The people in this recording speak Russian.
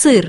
сыр.